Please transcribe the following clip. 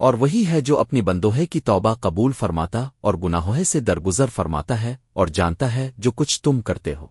اور وہی ہے جو اپنی بندوہے کی توبہ قبول فرماتا اور گناہوہے سے درگزر فرماتا ہے اور جانتا ہے جو کچھ تم کرتے ہو۔